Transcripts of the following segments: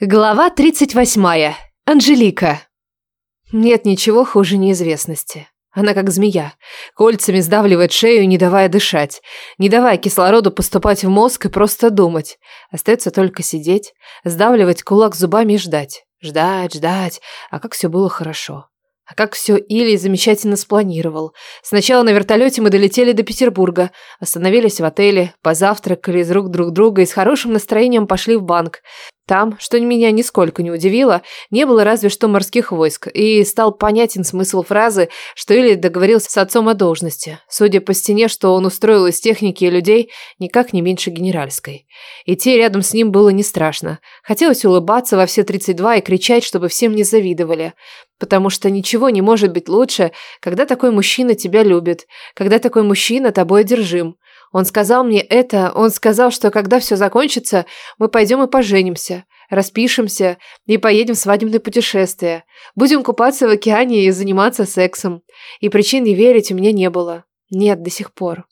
Глава 38. Анжелика. Нет ничего хуже неизвестности. Она как змея. Кольцами сдавливает шею, не давая дышать. Не давая кислороду поступать в мозг и просто думать. Остается только сидеть, сдавливать кулак зубами и ждать. Ждать, ждать. А как все было хорошо. А как все Илий замечательно спланировал. Сначала на вертолете мы долетели до Петербурга, остановились в отеле, позавтракали из рук друг друга и с хорошим настроением пошли в банк. Там, что меня нисколько не удивило, не было разве что морских войск, и стал понятен смысл фразы, что Или договорился с отцом о должности, судя по стене, что он устроил из техники и людей никак не меньше генеральской. Идти рядом с ним было не страшно. Хотелось улыбаться во все 32 и кричать, чтобы всем не завидовали. Потому что ничего не может быть лучше, когда такой мужчина тебя любит, когда такой мужчина тобой одержим. Он сказал мне это, он сказал, что когда все закончится, мы пойдем и поженимся, распишемся и поедем в свадебное путешествие. Будем купаться в океане и заниматься сексом. И причин не верить у меня не было. Нет, до сих пор.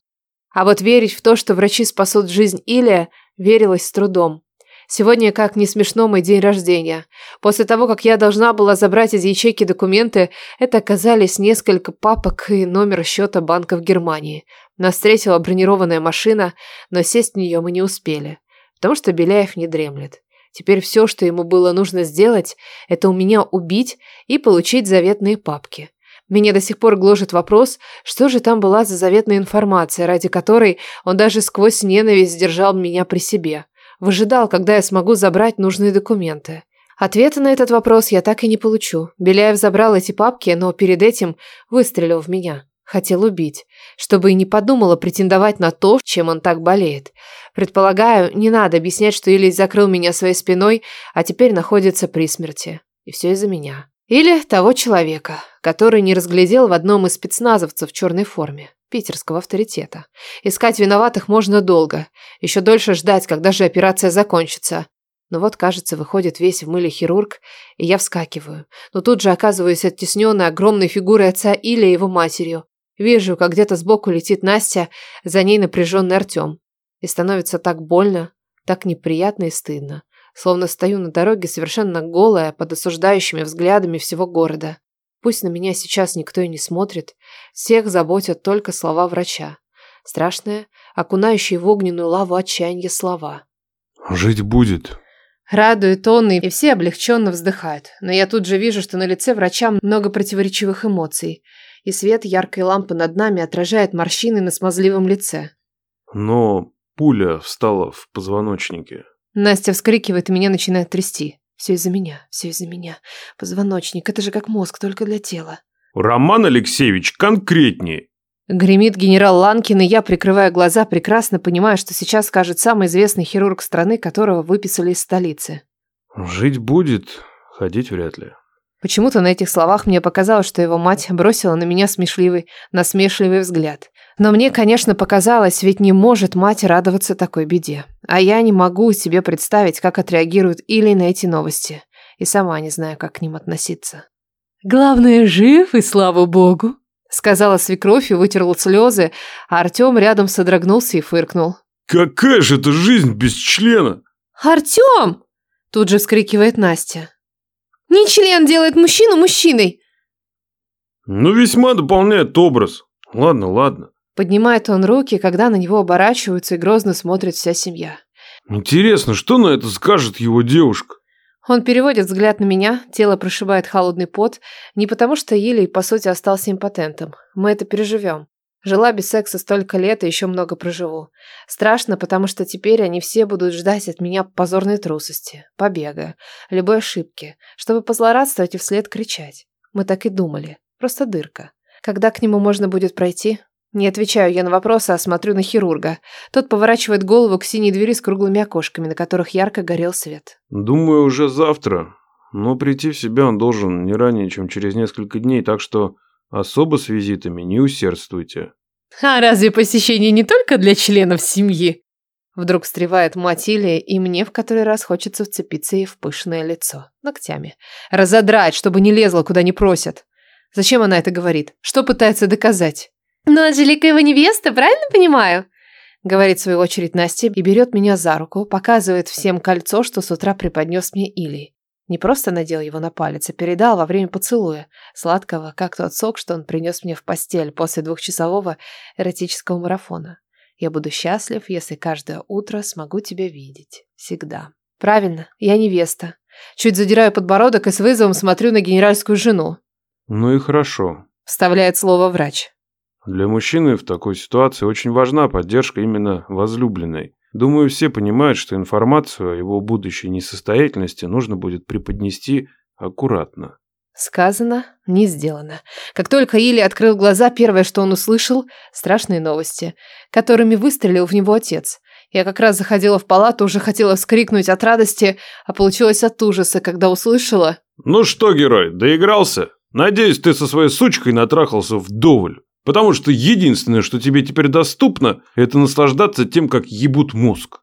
А вот верить в то, что врачи спасут жизнь Илия, верилось с трудом. Сегодня, как не смешно, мой день рождения. После того, как я должна была забрать из ячейки документы, это оказались несколько папок и номер счета банка в Германии. Нас встретила бронированная машина, но сесть в нее мы не успели, потому что Беляев не дремлет. Теперь все, что ему было нужно сделать, это у меня убить и получить заветные папки. Меня до сих пор гложет вопрос, что же там была за заветная информация, ради которой он даже сквозь ненависть держал меня при себе. Выжидал, когда я смогу забрать нужные документы. Ответа на этот вопрос я так и не получу. Беляев забрал эти папки, но перед этим выстрелил в меня. Хотел убить, чтобы и не подумала претендовать на то, чем он так болеет. Предполагаю, не надо объяснять, что Илий закрыл меня своей спиной, а теперь находится при смерти. И все из-за меня. Или того человека, который не разглядел в одном из спецназовцев в черной форме, питерского авторитета. Искать виноватых можно долго, еще дольше ждать, когда же операция закончится. Но вот, кажется, выходит весь в мыле хирург, и я вскакиваю. Но тут же оказываюсь оттесненной огромной фигурой отца Иля и его матерью. Вижу, как где-то сбоку летит Настя, за ней напряженный Артем. И становится так больно, так неприятно и стыдно. Словно стою на дороге совершенно голая, под осуждающими взглядами всего города. Пусть на меня сейчас никто и не смотрит, всех заботят только слова врача. Страшные, окунающие в огненную лаву отчаяния слова. «Жить будет». Радует он, и все облегченно вздыхают. Но я тут же вижу, что на лице врача много противоречивых эмоций – и свет яркой лампы над нами отражает морщины на смазливом лице. Но пуля встала в позвоночнике. Настя вскрикивает и меня начинает трясти. Все из-за меня, все из-за меня. Позвоночник, это же как мозг, только для тела. Роман Алексеевич, конкретнее. Гремит генерал Ланкин, и я, прикрывая глаза, прекрасно понимаю, что сейчас скажет самый известный хирург страны, которого выписали из столицы. Жить будет, ходить вряд ли. Почему-то на этих словах мне показалось, что его мать бросила на меня смешливый, насмешливый взгляд. Но мне, конечно, показалось, ведь не может мать радоваться такой беде. А я не могу себе представить, как отреагирует Или на эти новости. И сама не знаю, как к ним относиться. «Главное, жив, и слава богу!» Сказала свекровь и вытерла слезы, а Артем рядом содрогнулся и фыркнул. «Какая же это жизнь без члена?» «Артем!» Тут же вскрикивает Настя. Не член делает мужчину мужчиной. Ну, весьма дополняет образ. Ладно, ладно. Поднимает он руки, когда на него оборачиваются и грозно смотрит вся семья. Интересно, что на это скажет его девушка? Он переводит взгляд на меня, тело прошибает холодный пот, не потому что Илий, по сути, остался импотентом. Мы это переживем. Жила без секса столько лет и еще много проживу. Страшно, потому что теперь они все будут ждать от меня позорной трусости, побега, любой ошибки, чтобы позлорадствовать и вслед кричать. Мы так и думали. Просто дырка. Когда к нему можно будет пройти? Не отвечаю я на вопросы, а смотрю на хирурга. Тот поворачивает голову к синей двери с круглыми окошками, на которых ярко горел свет. Думаю, уже завтра. Но прийти в себя он должен не ранее, чем через несколько дней, так что Особо с визитами не усердствуйте. А разве посещение не только для членов семьи? Вдруг встревает мать Илья, и мне в который раз хочется вцепиться ей в пышное лицо. Ногтями. Разодрать, чтобы не лезла, куда не просят. Зачем она это говорит? Что пытается доказать? Ну, Анжелика его невеста, правильно понимаю? Говорит в свою очередь Настя и берет меня за руку, показывает всем кольцо, что с утра преподнес мне Илий. Не просто надел его на палец, а передал во время поцелуя, сладкого, как тот сок, что он принес мне в постель после двухчасового эротического марафона. Я буду счастлив, если каждое утро смогу тебя видеть. Всегда. Правильно, я невеста. Чуть задираю подбородок и с вызовом смотрю на генеральскую жену. Ну и хорошо. Вставляет слово врач. Для мужчины в такой ситуации очень важна поддержка именно возлюбленной. Думаю, все понимают, что информацию о его будущей несостоятельности нужно будет преподнести аккуратно. Сказано, не сделано. Как только Или открыл глаза, первое, что он услышал – страшные новости, которыми выстрелил в него отец. Я как раз заходила в палату, уже хотела вскрикнуть от радости, а получилось от ужаса, когда услышала. «Ну что, герой, доигрался? Надеюсь, ты со своей сучкой натрахался вдоволь. Потому что единственное, что тебе теперь доступно, это наслаждаться тем, как ебут мозг.